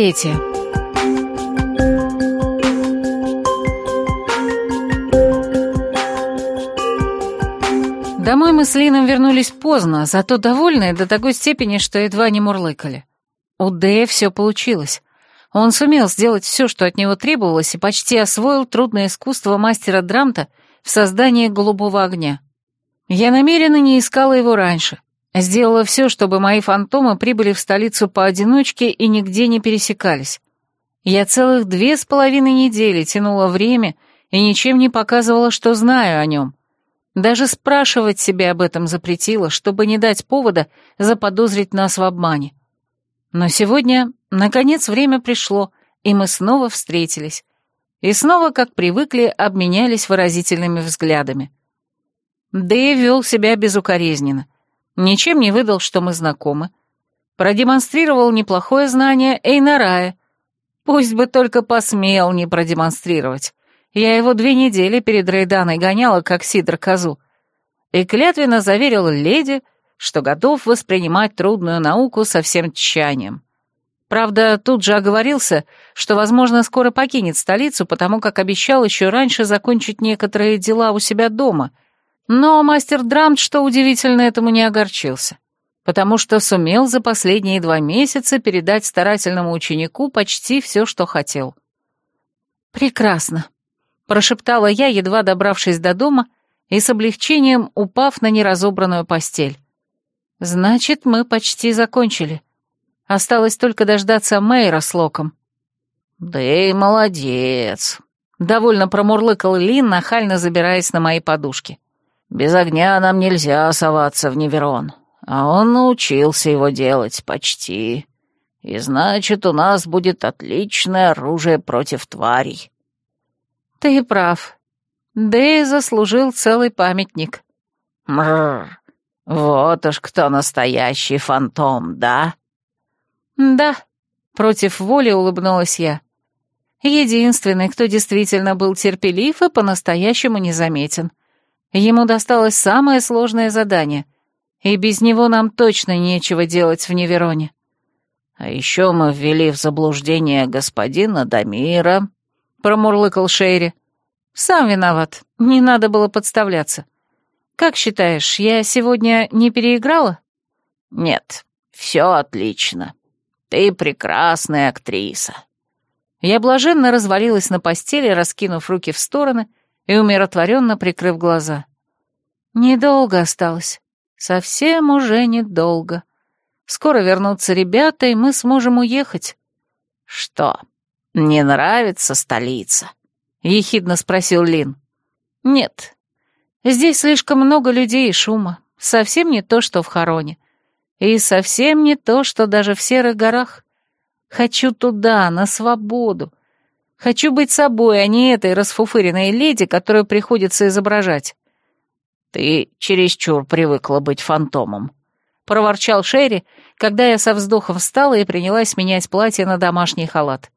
третья. Домой мы с Лином вернулись поздно, зато довольные до такой степени, что едва не мурлыкали. У Дэя все получилось. Он сумел сделать все, что от него требовалось, и почти освоил трудное искусство мастера Драмта в создании голубого огня. Я намеренно не искала его раньше. Сделала все, чтобы мои фантомы прибыли в столицу поодиночке и нигде не пересекались. Я целых две с половиной недели тянула время и ничем не показывала, что знаю о нем. Даже спрашивать себя об этом запретила, чтобы не дать повода заподозрить нас в обмане. Но сегодня, наконец, время пришло, и мы снова встретились. И снова, как привыкли, обменялись выразительными взглядами. Дэй вел себя безукоризненно. Ничем не выдал, что мы знакомы. Продемонстрировал неплохое знание Эйнарая. Пусть бы только посмел не продемонстрировать. Я его две недели перед Рейданой гоняла, как сидр козу. И клятвенно заверил леди, что готов воспринимать трудную науку со всем тщанием. Правда, тут же оговорился, что, возможно, скоро покинет столицу, потому как обещал еще раньше закончить некоторые дела у себя дома. Но мастер Драмт, что удивительно, этому не огорчился, потому что сумел за последние два месяца передать старательному ученику почти все, что хотел. «Прекрасно», — прошептала я, едва добравшись до дома и с облегчением упав на неразобранную постель. «Значит, мы почти закончили. Осталось только дождаться Мэйра с Локом». «Да и молодец», — довольно промурлыкал Лин, нахально забираясь на мои подушки. «Без огня нам нельзя соваться в Неверон, а он научился его делать почти. И значит, у нас будет отличное оружие против тварей». «Ты прав. Дэй заслужил целый памятник». «Мррр, «Вот уж кто настоящий фантом, да?» «Да», — против воли улыбнулась я. Единственный, кто действительно был терпелив и по-настоящему незаметен. Ему досталось самое сложное задание, и без него нам точно нечего делать в Невероне. «А еще мы ввели в заблуждение господина Дамира», — промурлыкал Шейри. «Сам виноват, не надо было подставляться. «Как считаешь, я сегодня не переиграла?» «Нет, все отлично. Ты прекрасная актриса». Я блаженно развалилась на постели, раскинув руки в стороны и умиротворенно прикрыв глаза. Недолго осталось. Совсем уже недолго. Скоро вернутся ребята, и мы сможем уехать. «Что, не нравится столица?» — ехидно спросил Лин. «Нет, Здесь слишком много людей и шума. Совсем не то, что в Хороне. И совсем не то, что даже в Серых горах. Хочу туда, на свободу. Хочу быть собой, а не этой расфуфыренной леди, которую приходится изображать. «Ты чересчур привыкла быть фантомом», — проворчал Шерри, когда я со вздохом встала и принялась менять платье на домашний халат.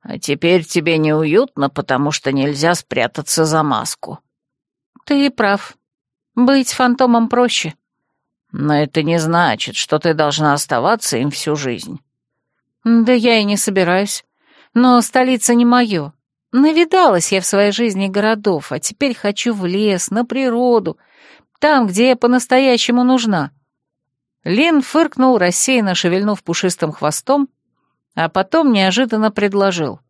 «А теперь тебе неуютно, потому что нельзя спрятаться за маску». «Ты прав. Быть фантомом проще». «Но это не значит, что ты должна оставаться им всю жизнь». «Да я и не собираюсь. Но столица не мое. Навидалась я в своей жизни городов, а теперь хочу в лес, на природу, там, где я по-настоящему нужна». Лин фыркнул, рассеянно шевельнув пушистым хвостом, а потом неожиданно предложил.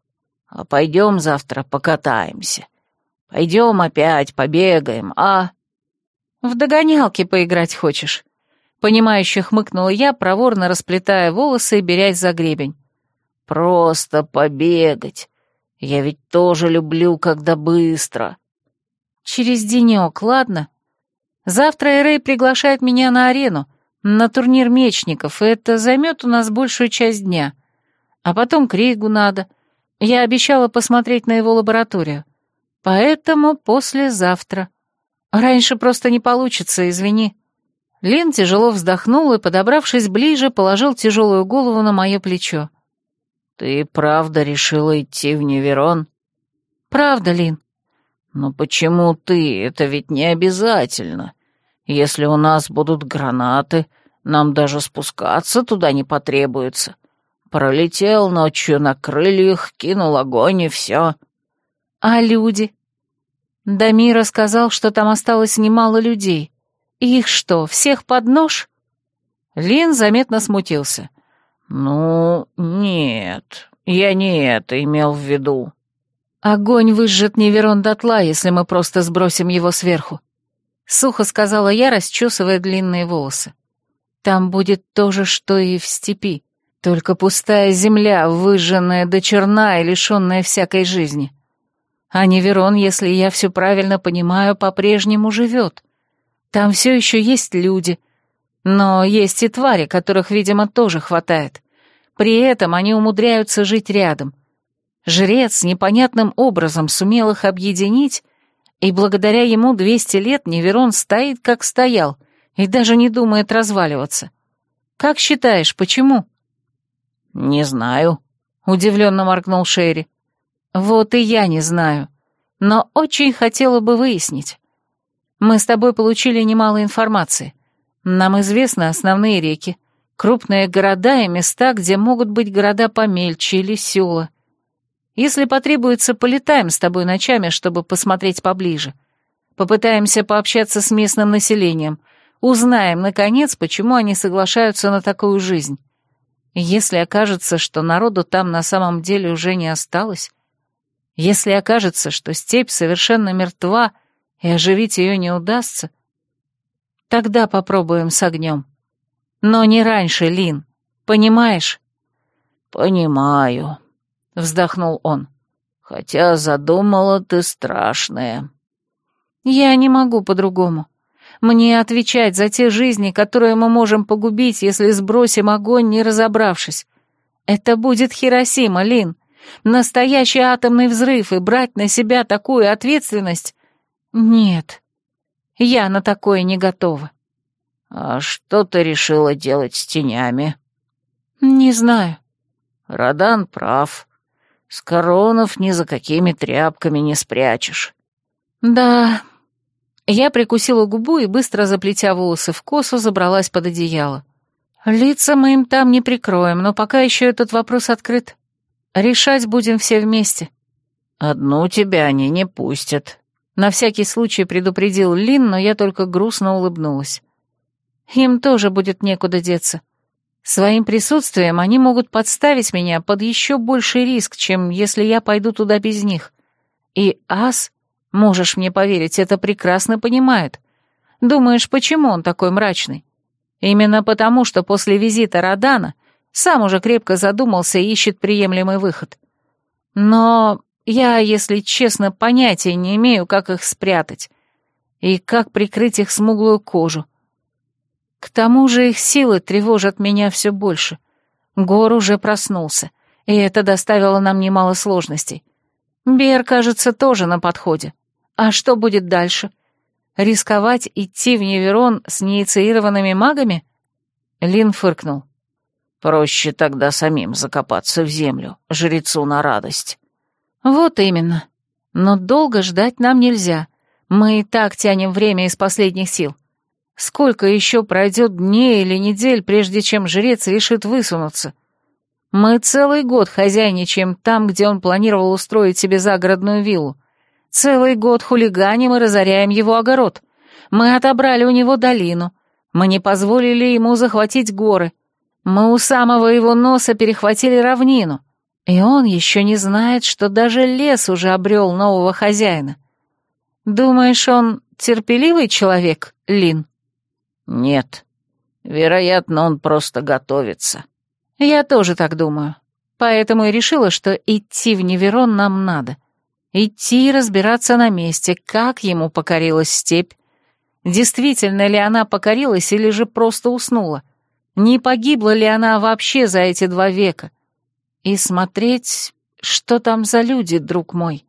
«А пойдем завтра покатаемся. Пойдем опять, побегаем, а...» «В догонялки поиграть хочешь?» Понимающе хмыкнула я, проворно расплетая волосы и берясь за гребень. «Просто побегать. Я ведь тоже люблю, когда быстро». «Через денек, ладно? Завтра Эрей приглашает меня на арену, на турнир мечников, и это займет у нас большую часть дня. А потом к надо. Я обещала посмотреть на его лабораторию. Поэтому послезавтра. Раньше просто не получится, извини». Лин тяжело вздохнул и, подобравшись ближе, положил тяжелую голову на мое плечо. «Ты правда решила идти в Неверон?» «Правда, Лин». «Но почему ты? Это ведь не обязательно. Если у нас будут гранаты, нам даже спускаться туда не потребуется. Пролетел ночью на крыльях, кинул огонь и все. А люди? Дамира сказал, что там осталось немало людей. Их что, всех под нож? Лин заметно смутился. «Ну, нет, я не это имел в виду». «Огонь выжжет Неверон дотла, если мы просто сбросим его сверху», — сухо сказала я, расчесывая длинные волосы. «Там будет то же, что и в степи, только пустая земля, выжженная до черна и лишенная всякой жизни. А Неверон, если я все правильно понимаю, по-прежнему живет. Там все еще есть люди, но есть и твари, которых, видимо, тоже хватает. При этом они умудряются жить рядом. Жрец непонятным образом сумел их объединить, и благодаря ему 200 лет Неверон стоит, как стоял, и даже не думает разваливаться. Как считаешь, почему?» «Не знаю», — удивленно моргнул Шерри. «Вот и я не знаю, но очень хотела бы выяснить. Мы с тобой получили немало информации. Нам известны основные реки, крупные города и места, где могут быть города помельче или села. Если потребуется, полетаем с тобой ночами, чтобы посмотреть поближе. Попытаемся пообщаться с местным населением, узнаем, наконец, почему они соглашаются на такую жизнь. Если окажется, что народу там на самом деле уже не осталось, если окажется, что степь совершенно мертва и оживить ее не удастся, тогда попробуем с огнем. Но не раньше, Лин, понимаешь? Понимаю, вздохнул он. Хотя задумала ты страшное. Я не могу по-другому. Мне отвечать за те жизни, которые мы можем погубить, если сбросим огонь, не разобравшись. Это будет Хиросима, Лин. Настоящий атомный взрыв, и брать на себя такую ответственность «Нет, я на такое не готова». «А что ты решила делать с тенями?» «Не знаю». «Родан прав. С коронов ни за какими тряпками не спрячешь». «Да». Я прикусила губу и, быстро заплетя волосы в косу, забралась под одеяло. «Лица мы им там не прикроем, но пока еще этот вопрос открыт. Решать будем все вместе». «Одну тебя они не пустят», на всякий случай предупредил Лин, но я только грустно улыбнулась. Им тоже будет некуда деться. Своим присутствием они могут подставить меня под еще больший риск, чем если я пойду туда без них. И Ас, можешь мне поверить, это прекрасно понимает. Думаешь, почему он такой мрачный? Именно потому, что после визита Радана сам уже крепко задумался и ищет приемлемый выход. Но я, если честно, понятия не имею, как их спрятать и как прикрыть их смуглую кожу. К тому же их силы тревожат меня все больше. Гор уже проснулся, и это доставило нам немало сложностей. Бер, кажется, тоже на подходе. А что будет дальше? Рисковать идти в Неверон с неинициированными магами? Лин фыркнул. Проще тогда самим закопаться в землю, жрецу на радость. «Вот именно. Но долго ждать нам нельзя. Мы и так тянем время из последних сил. Сколько еще пройдет дней или недель, прежде чем жрец решит высунуться? Мы целый год хозяйничаем там, где он планировал устроить себе загородную виллу. Целый год хулиганим и разоряем его огород. Мы отобрали у него долину. Мы не позволили ему захватить горы. Мы у самого его носа перехватили равнину. И он еще не знает, что даже лес уже обрел нового хозяина. Думаешь, он терпеливый человек, Лин? Нет. Вероятно, он просто готовится. Я тоже так думаю. Поэтому и решила, что идти в Неверон нам надо. Идти и разбираться на месте, как ему покорилась степь. Действительно ли она покорилась или же просто уснула? Не погибла ли она вообще за эти два века? И смотреть, что там за люди, друг мой.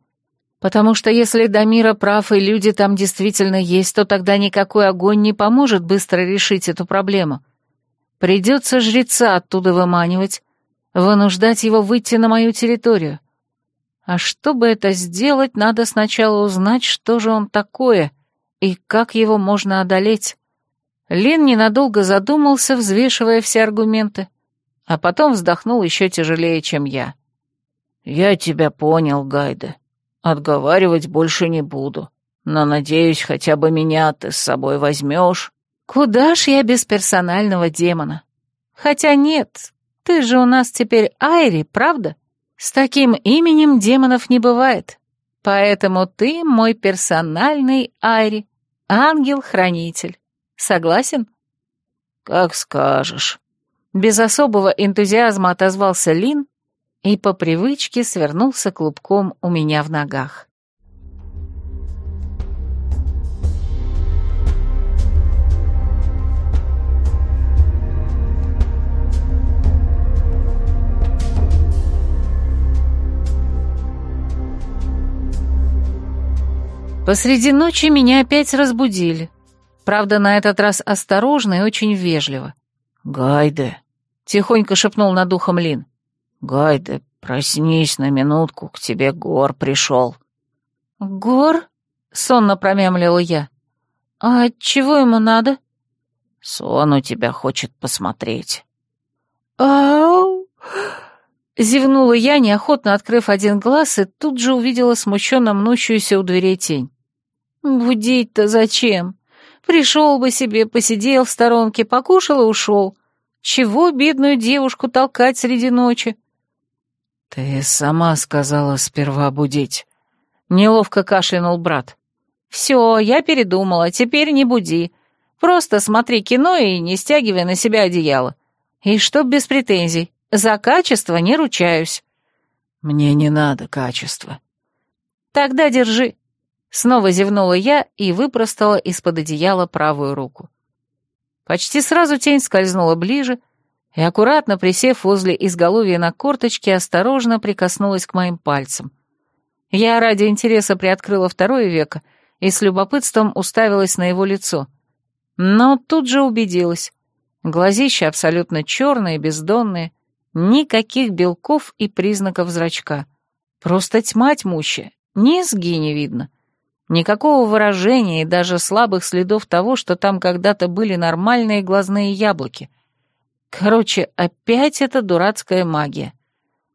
Потому что если Дамира прав и люди там действительно есть, то тогда никакой огонь не поможет быстро решить эту проблему. Придется жреца оттуда выманивать, вынуждать его выйти на мою территорию. А чтобы это сделать, надо сначала узнать, что же он такое и как его можно одолеть. Лин ненадолго задумался, взвешивая все аргументы, а потом вздохнул еще тяжелее, чем я. «Я тебя понял, Гайда. Отговаривать больше не буду. Но, надеюсь, хотя бы меня ты с собой возьмешь». «Куда ж я без персонального демона? Хотя нет, ты же у нас теперь Айри, правда? С таким именем демонов не бывает. Поэтому ты мой персональный Айри, ангел-хранитель. Согласен?» «Как скажешь». Без особого энтузиазма отозвался Лин и по привычке свернулся клубком у меня в ногах. Посреди ночи меня опять разбудили. Правда, на этот раз осторожно и очень вежливо. «Гайде», — тихонько шепнул над ухом Лин. «Гайде, проснись на минутку, к тебе Гор пришел». «Гор?» — сонно промямлила я. «А чего ему надо?» «Сон у тебя хочет посмотреть». «Ау!» Зевнула я, неохотно открыв один глаз, и тут же увидела смущенно мнущуюся у дверей тень. «Будить-то зачем? Пришел бы себе, посидел в сторонке, покушал и ушел. Чего бедную девушку толкать среди ночи?» «Ты сама сказала сперва будить», — неловко кашлянул брат. «Все, я передумала, теперь не буди. Просто смотри кино и не стягивай на себя одеяло. И чтоб без претензий, за качество не ручаюсь». «Мне не надо качества». «Тогда держи». Снова зевнула я и выпростала из-под одеяла правую руку. Почти сразу тень скользнула ближе и, аккуратно присев возле изголовья на корточке, осторожно прикоснулась к моим пальцам. Я ради интереса приоткрыла второе веко и с любопытством уставилась на его лицо. Но тут же убедилась. Глазища абсолютно черные, бездонные, никаких белков и признаков зрачка. Просто тьма тьмущая, низги не видно. Никакого выражения и даже слабых следов того, что там когда-то были нормальные глазные яблоки. Короче, опять эта дурацкая магия.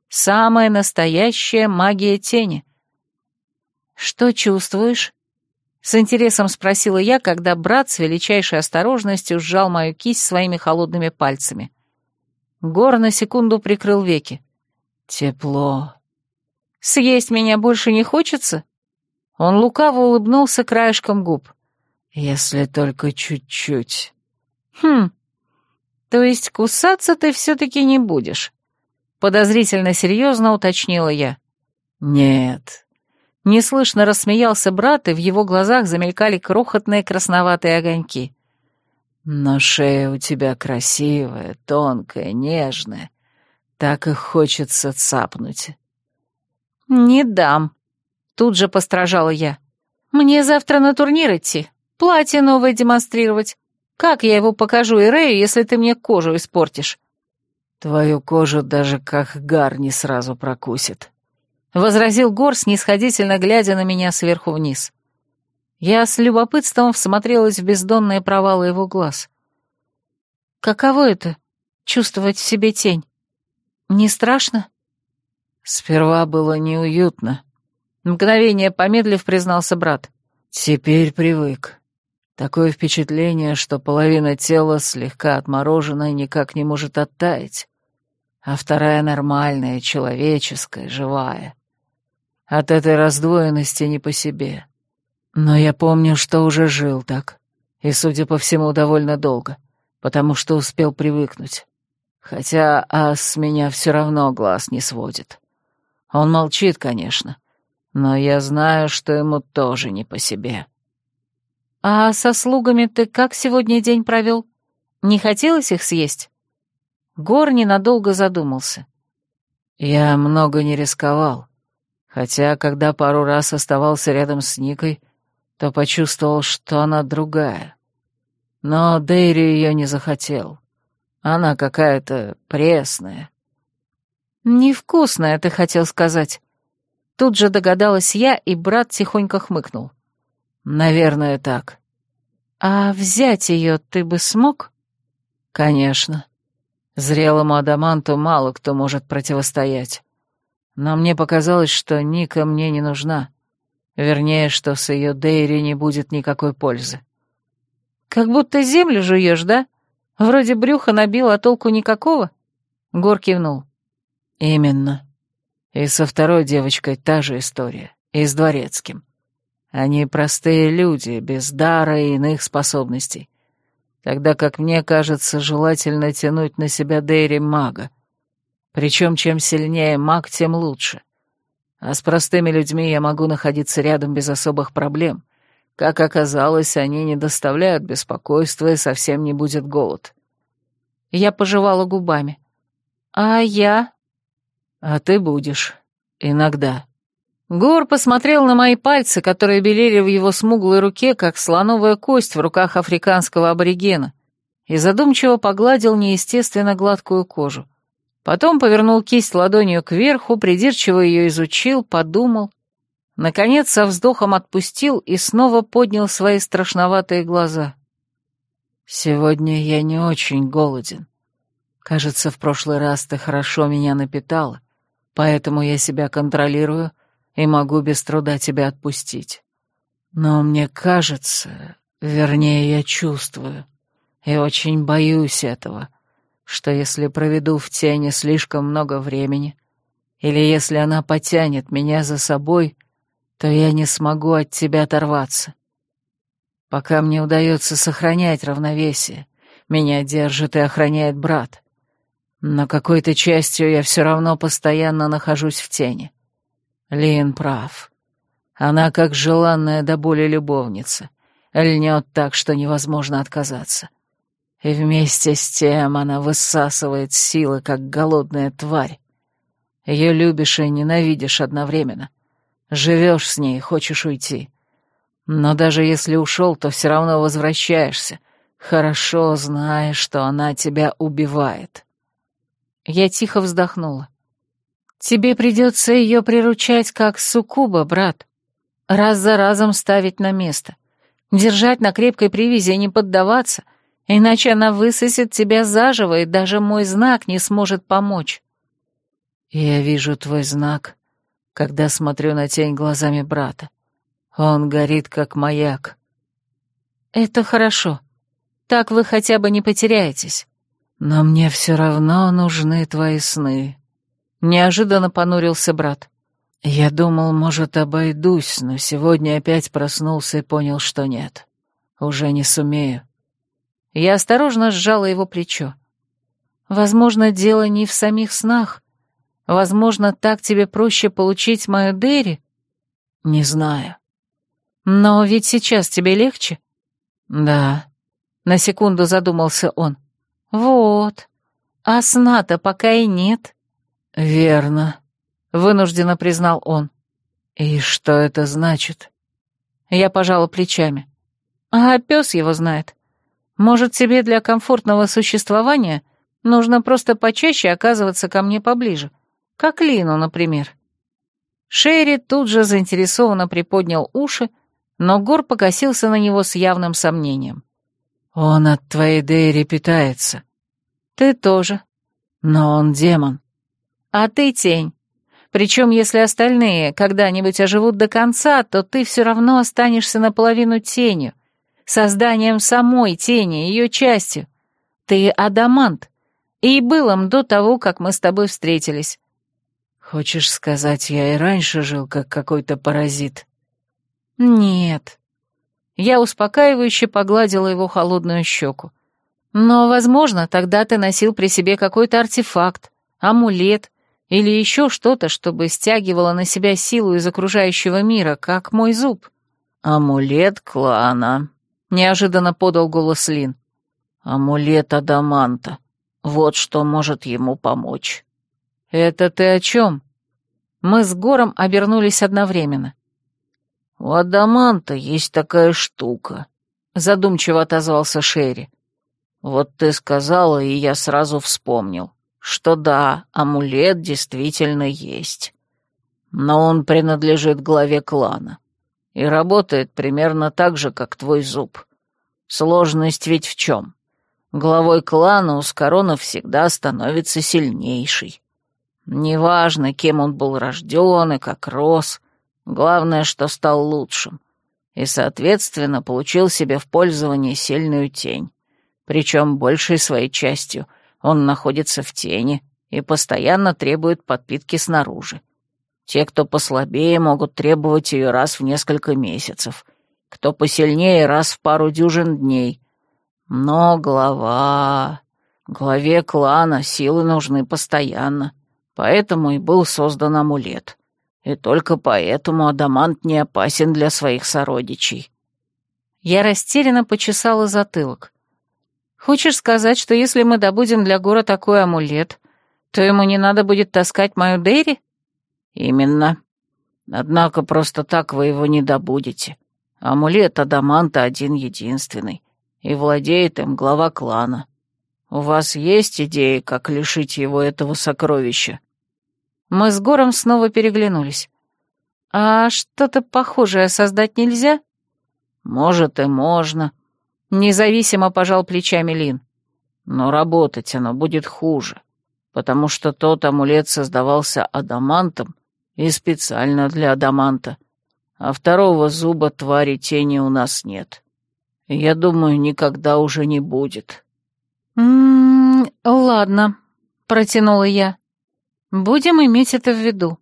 Самая настоящая магия тени. «Что чувствуешь?» С интересом спросила я, когда брат с величайшей осторожностью сжал мою кисть своими холодными пальцами. Гор на секунду прикрыл веки. «Тепло». «Съесть меня больше не хочется?» Он лукаво улыбнулся краешком губ. «Если только чуть-чуть». «Хм, то есть кусаться ты все-таки не будешь?» Подозрительно серьезно уточнила я. «Нет». Неслышно рассмеялся брат, и в его глазах замелькали крохотные красноватые огоньки. «Но шея у тебя красивая, тонкая, нежная. Так и хочется цапнуть». «Не дам», Тут же постражала я. «Мне завтра на турнир идти, платье новое демонстрировать. Как я его покажу Ирею, если ты мне кожу испортишь?» «Твою кожу даже как гар не сразу прокусит», — возразил Гор, снисходительно глядя на меня сверху вниз. Я с любопытством всмотрелась в бездонные провалы его глаз. «Каково это — чувствовать в себе тень? Не страшно?» Сперва было неуютно, Мгновение помедлив признался брат. «Теперь привык. Такое впечатление, что половина тела слегка отморожена и никак не может оттаять, а вторая нормальная, человеческая, живая. От этой раздвоенности не по себе. Но я помню, что уже жил так, и, судя по всему, довольно долго, потому что успел привыкнуть. Хотя ас меня все равно глаз не сводит. Он молчит, конечно, но я знаю, что ему тоже не по себе. А со слугами ты как сегодня день провел? Не хотелось их съесть? Гор ненадолго задумался. Я много не рисковал, хотя, когда пару раз оставался рядом с Никой, то почувствовал, что она другая. Но Дейри ее не захотел. Она какая-то пресная. «Невкусная, ты хотел сказать», Тут же догадалась я, и брат тихонько хмыкнул. «Наверное, так». «А взять ее ты бы смог?» «Конечно. Зрелому адаманту мало кто может противостоять. Но мне показалось, что Ника мне не нужна. Вернее, что с ее Дейри не будет никакой пользы. Как будто землю жуешь, да? Вроде брюха набил, а толку никакого? Гор кивнул. Именно. И со второй девочкой та же история. И с дворецким. Они простые люди, без дара и иных способностей тогда как мне кажется желательно тянуть на себя Дейри мага. Причем чем сильнее маг, тем лучше. А с простыми людьми я могу находиться рядом без особых проблем. Как оказалось, они не доставляют беспокойства и совсем не будет голод. Я пожевала губами. А я? А ты будешь. Иногда. Гор посмотрел на мои пальцы, которые белели в его смуглой руке, как слоновая кость в руках африканского аборигена, и задумчиво погладил неестественно гладкую кожу. Потом повернул кисть ладонью кверху, придирчиво ее изучил, подумал. Наконец, со вздохом отпустил и снова поднял свои страшноватые глаза. «Сегодня я не очень голоден. Кажется, в прошлый раз ты хорошо меня напитала, поэтому я себя контролирую — и могу без труда тебя отпустить. Но мне кажется, вернее, я чувствую, и очень боюсь этого, что если проведу в тени слишком много времени, или если она потянет меня за собой, то я не смогу от тебя оторваться. Пока мне удается сохранять равновесие, меня держит и охраняет брат. Но какой-то частью я все равно постоянно нахожусь в тени. Лин прав. Она, как желанная до боли любовница, льнет так, что невозможно отказаться. И вместе с тем она высасывает силы, как голодная тварь. Ее любишь и ненавидишь одновременно. Живешь с ней, хочешь уйти. Но даже если ушел, то все равно возвращаешься, хорошо зная, что она тебя убивает. Я тихо вздохнула. Тебе придется ее приручать как суккуба, брат. Раз за разом ставить на место. Держать на крепкой привязи и не поддаваться, иначе она высосет тебя заживо, и даже мой знак не сможет помочь. Я вижу твой знак, когда смотрю на тень глазами брата. Он горит, как маяк. Это хорошо. Так вы хотя бы не потеряетесь. Но мне все равно нужны твои сны. Неожиданно понурился брат. Я думал, может, обойдусь, но сегодня опять проснулся и понял, что нет. Уже не сумею. Я осторожно сжала его плечо. Возможно, дело не в самих снах. Возможно, так тебе проще получить мою Дерри? Не знаю. Но ведь сейчас тебе легче? Да. На секунду задумался он. Вот. А сна-то пока и нет. «Верно», — вынужденно признал он. «И что это значит?» Я пожала плечами. «А пес его знает. Может, тебе для комфортного существования нужно просто почаще оказываться ко мне поближе, как Лину, например». Шерри тут же заинтересованно приподнял уши, но Гор покосился на него с явным сомнением. «Он от твоей Дейри питается». «Ты тоже». «Но он демон». А ты тень. Причем, если остальные когда-нибудь оживут до конца, то ты все равно останешься наполовину тенью, созданием самой тени, ее частью. Ты адамант, и был им до того, как мы с тобой встретились. Хочешь сказать, я и раньше жил как какой-то паразит? Нет. Я успокаивающе погладила его холодную щеку. Но, возможно, тогда ты носил при себе какой-то артефакт, амулет или еще что-то, чтобы стягивало на себя силу из окружающего мира, как мой зуб. «Амулет клана», — неожиданно подал голос Лин. «Амулет Адаманта. Вот что может ему помочь». «Это ты о чем?» Мы с Гором обернулись одновременно. «У Адаманта есть такая штука», — задумчиво отозвался Шерри. «Вот ты сказала, и я сразу вспомнил что да, амулет действительно есть. Но он принадлежит главе клана и работает примерно так же, как твой зуб. Сложность ведь в чем? Главой клана у Скорона всегда становится сильнейший. Неважно, кем он был рожден и как рос, главное, что стал лучшим, и, соответственно, получил себе в пользование сильную тень. Причем большей своей частью он находится в тени и постоянно требует подпитки снаружи. Те, кто послабее, могут требовать ее раз в несколько месяцев, кто посильнее — раз в пару дюжин дней. Но глава... Главе клана силы нужны постоянно, поэтому и был создан амулет. И только поэтому Адамант не опасен для своих сородичей. Я растерянно почесала затылок. Хочешь сказать, что если мы добудем для Гора такой амулет, то ему не надо будет таскать мою Дейри? Именно. Однако просто так вы его не добудете. Амулет Адаманта один-единственный, и владеет им глава клана. У вас есть идеи, как лишить его этого сокровища?» Мы с Гором снова переглянулись. «А что-то похожее создать нельзя?» «Может, и можно», — независимо пожал плечами Лин. «Но работать оно будет хуже, потому что тот амулет создавался адамантом и специально для адаманта, а второго зуба твари тени у нас нет. Я думаю, никогда уже не будет». «М-м, ладно», — протянула я. «Будем иметь это в виду.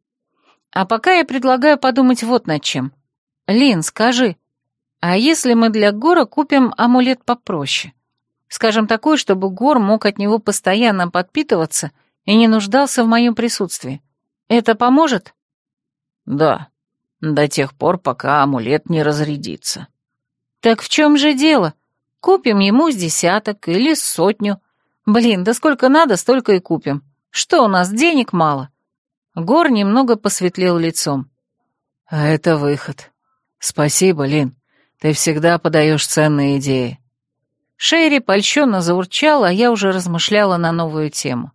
А пока я предлагаю подумать вот над чем. Лин, скажи, а если мы для Гора купим амулет попроще? Скажем, такой, чтобы Гор мог от него постоянно подпитываться и не нуждался в моем присутствии. Это поможет?» «Да, до тех пор, пока амулет не разрядится». «Так в чем же дело? Купим ему с десяток или сотню. Блин, да сколько надо, столько и купим. Что у нас, денег мало?» Гор немного посветлел лицом. «А это выход. Спасибо, Лин. Ты всегда подаешь ценные идеи». Шерри польщенно заурчал, а я уже размышляла на новую тему.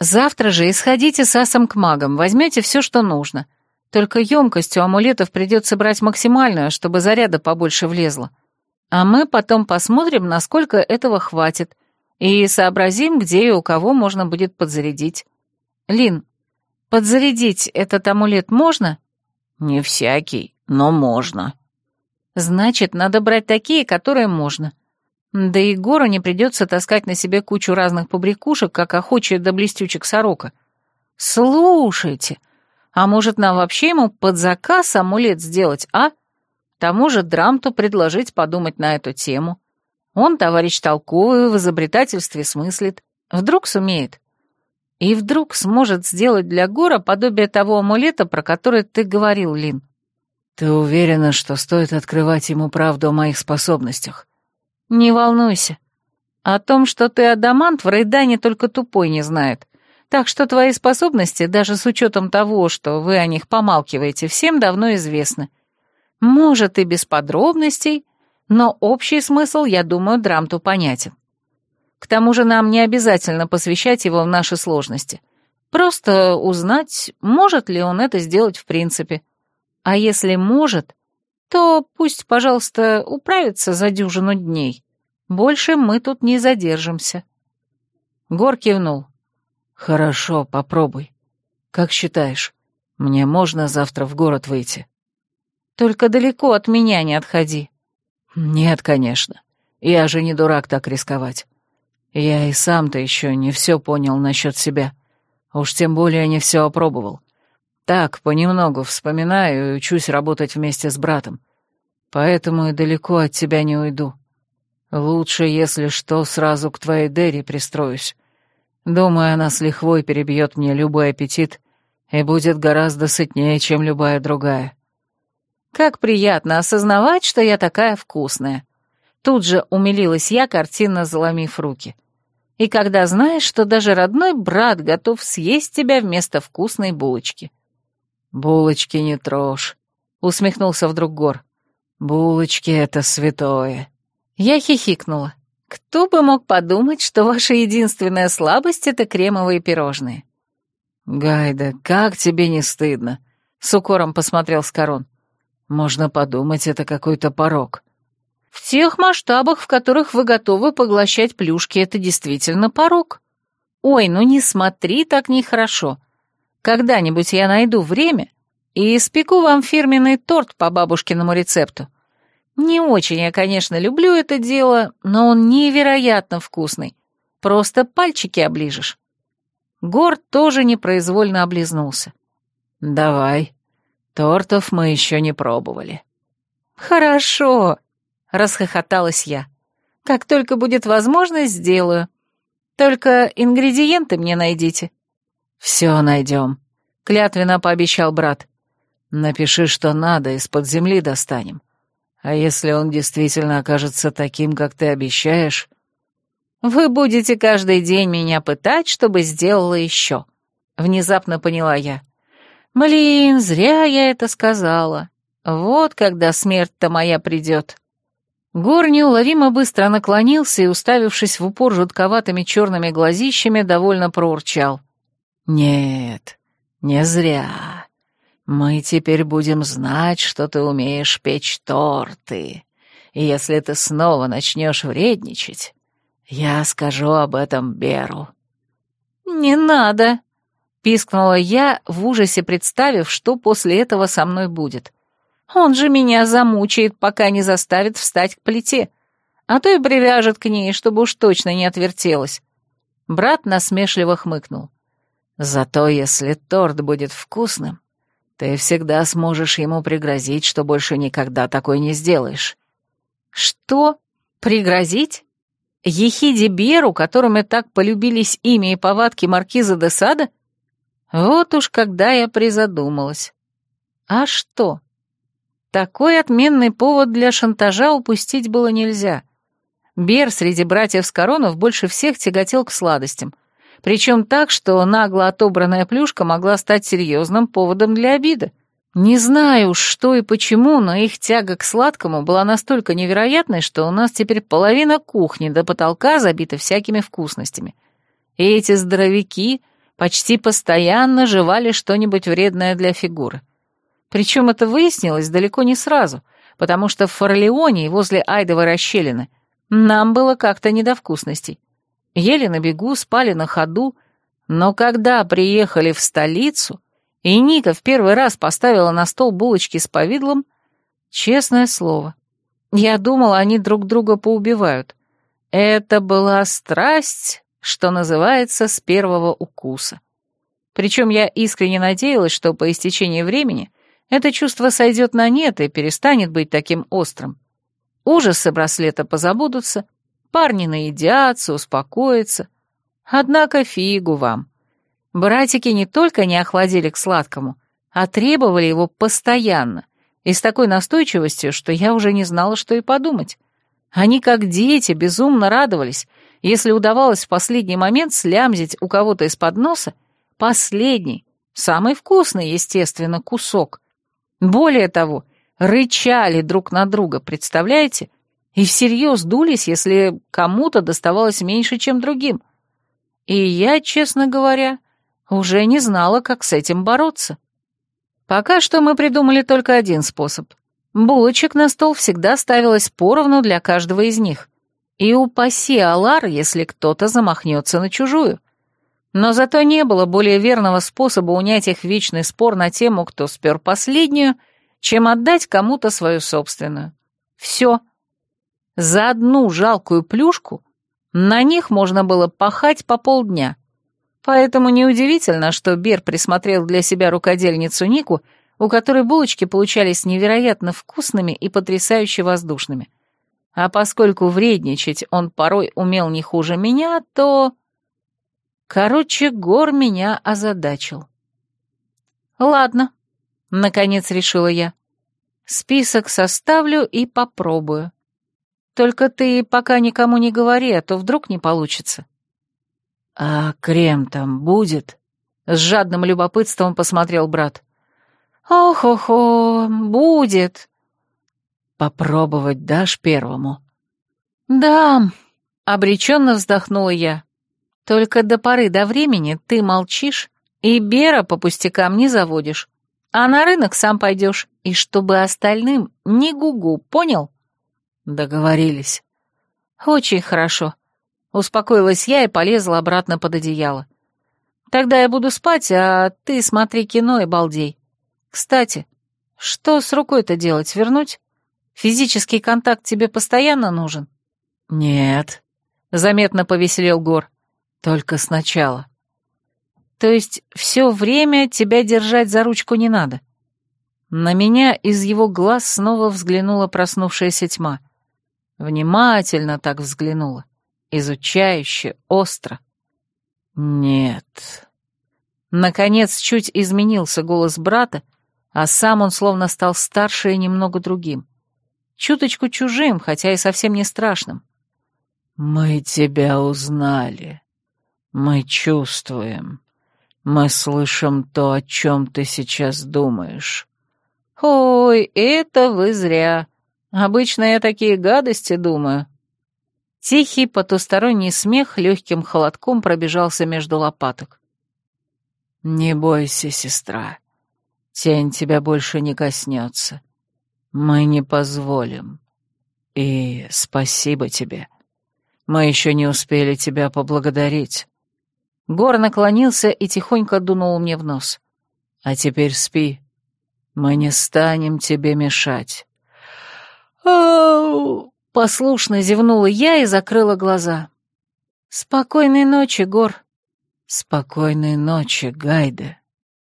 «Завтра же исходите с асом к магам, возьмете все, что нужно. Только емкость у амулетов придется брать максимальную, чтобы заряда побольше влезло. А мы потом посмотрим, насколько этого хватит, и сообразим, где и у кого можно будет подзарядить. Лин, подзарядить этот амулет можно? Не всякий, но можно. Значит, надо брать такие, которые можно. Да и Гору не придется таскать на себе кучу разных побрякушек, как охочая до блестючек сорока. Слушайте, — а может, нам вообще ему под заказ амулет сделать, а? Тому же Драмту предложить подумать на эту тему. Он товарищ толковый, в изобретательстве смыслит. Вдруг сумеет. И вдруг сможет сделать для Гора подобие того амулета, про который ты говорил, Лин. Ты уверена, что стоит открывать ему правду о моих способностях? Не волнуйся. О том, что ты адамант, в Рейдане только тупой не знает. Так что твои способности, даже с учетом того, что вы о них помалкиваете, всем давно известны. Может, и без подробностей, но общий смысл, я думаю, Драмту понятен. К тому же нам не обязательно посвящать его в наши сложности. Просто узнать, может ли он это сделать в принципе. А если может, то пусть, пожалуйста, управится за дюжину дней. Больше мы тут не задержимся. Гор кивнул. «Хорошо, попробуй. Как считаешь, мне можно завтра в город выйти?» «Только далеко от меня не отходи». «Нет, конечно. Я же не дурак так рисковать. Я и сам-то еще не все понял насчет себя. Уж тем более не все опробовал. Так, понемногу вспоминаю и учусь работать вместе с братом. Поэтому и далеко от тебя не уйду. Лучше, если что, сразу к твоей Дерри пристроюсь. Думаю, она с лихвой перебьет мне любой аппетит и будет гораздо сытнее, чем любая другая. Как приятно осознавать, что я такая вкусная. Тут же умилилась я, картинно заломив руки. И когда знаешь, что даже родной брат готов съесть тебя вместо вкусной булочки. «Булочки не трожь», — усмехнулся вдруг Гор. «Булочки — это святое». Я хихикнула. Кто бы мог подумать, что ваша единственная слабость — это кремовые пирожные?» «Гайда, как тебе не стыдно?» — с укором посмотрел Скорон. «Можно подумать, это какой-то порог». В тех масштабах, в которых вы готовы поглощать плюшки, это действительно порог. Ой, ну не смотри так нехорошо. Когда-нибудь я найду время и испеку вам фирменный торт по бабушкиному рецепту. Не очень я, конечно, люблю это дело, но он невероятно вкусный. Просто пальчики оближешь. Гор тоже непроизвольно облизнулся. «Давай. Тортов мы еще не пробовали». «Хорошо», — расхохоталась я. «Как только будет возможность, сделаю. Только ингредиенты мне найдите». «Все найдем», — клятвенно пообещал брат. «Напиши, что надо, из-под земли достанем. А если он действительно окажется таким, как ты обещаешь...» «Вы будете каждый день меня пытать, чтобы сделала еще», — внезапно поняла я. «Блин, зря я это сказала. Вот когда смерть-то моя придет». Гор неуловимо быстро наклонился и, уставившись в упор жутковатыми черными глазищами, довольно проурчал. «Нет, не зря. Мы теперь будем знать, что ты умеешь печь торты. И если ты снова начнешь вредничать, я скажу об этом Беру». «Не надо», — пискнула я, в ужасе представив, что после этого со мной будет. «Он же меня замучает, пока не заставит встать к плите, а то и привяжет к ней, чтобы уж точно не отвертелась». Брат насмешливо хмыкнул. «Зато если торт будет вкусным, ты всегда сможешь ему пригрозить, что больше никогда такой не сделаешь». «Что? Пригрозить?» Ехиде Беру, которыми так полюбились имя и повадки маркиза де Сада? Вот уж когда я призадумалась. А что? Такой отменный повод для шантажа упустить было нельзя. Бер среди братьев Скоронов больше всех тяготел к сладостям, причем так, что нагло отобранная плюшка могла стать серьезным поводом для обиды. Не знаю уж, что и почему, но их тяга к сладкому была настолько невероятной, что у нас теперь половина кухни до потолка забита всякими вкусностями. И эти здоровяки почти постоянно жевали что-нибудь вредное для фигуры. Причем это выяснилось далеко не сразу, потому что в Форлеоне и возле Айдовой расщелины нам было как-то не до вкусностей. Ели на бегу, спали на ходу, но когда приехали в столицу, и Ника в первый раз поставила на стол булочки с повидлом, честное слово, я думала, они друг друга поубивают. Это была страсть, что называется, с первого укуса. Причем я искренне надеялась, что по истечении времени это чувство сойдет на нет и перестанет быть таким острым. Ужасы браслета позабудутся, парни наедятся, успокоятся. Однако фигу вам. Братики не только не охладили к сладкому, а требовали его постоянно, и с такой настойчивостью, что я уже не знала, что и подумать. Они, как дети, безумно радовались, если удавалось в последний момент слямзить у кого-то из-под носа последний, самый вкусный, естественно, кусок. Более того, рычали друг на друга, представляете? И всерьез дулись, если кому-то доставалось меньше, чем другим. И я, честно говоря, уже не знала, как с этим бороться. Пока что мы придумали только один способ. Булочек на стол всегда ставилось поровну для каждого из них. И упаси Алар, если кто-то замахнется на чужую. Но зато не было более верного способа унять их вечный спор на тему, кто спер последнюю, чем отдать кому-то свою собственную. Все. За одну жалкую плюшку на них можно было пахать по полдня — Поэтому неудивительно, что Бер присмотрел для себя рукодельницу Нику, у которой булочки получались невероятно вкусными и потрясающе воздушными. А поскольку вредничать он порой умел не хуже меня, то... Короче, Гор меня озадачил. «Ладно», — наконец решила я. «Список составлю и попробую. Только ты пока никому не говори, а то вдруг не получится». «А крем там будет?» — с жадным любопытством посмотрел брат. «Ох-охо, будет!» «Попробовать дашь первому?» «Дам!» — обреченно вздохнула я. «Только до поры до времени ты молчишь и Бера по пустякам не заводишь, а на рынок сам пойдешь, и чтобы остальным не гугу, понял?» Договорились. Очень хорошо. Успокоилась я и полезла обратно под одеяло. Тогда я буду спать, а ты смотри кино и балдей. Кстати, что с рукой-то делать, вернуть? Физический контакт тебе постоянно нужен? Нет, заметно повеселел Гор. Только сначала. То есть все время тебя держать за ручку не надо? На меня из его глаз снова взглянула проснувшаяся тьма. Внимательно так взглянула, изучающе, остро. «Нет». Наконец чуть изменился голос брата, а сам он словно стал старше и немного другим. Чуточку чужим, хотя и совсем не страшным. «Мы тебя узнали. Мы чувствуем. Мы слышим то, о чем ты сейчас думаешь». «Ой, это вы зря. Обычно я такие гадости думаю». Тихий потусторонний смех легким холодком пробежался между лопаток. «Не бойся, сестра. Тень тебя больше не коснется. Мы не позволим. И спасибо тебе. Мы еще не успели тебя поблагодарить». Гор наклонился и тихонько дунул мне в нос. «А теперь спи. Мы не станем тебе мешать». «Ау!» — послушно зевнула я и закрыла глаза. «Спокойной ночи, Гор». «Спокойной ночи, Гайде».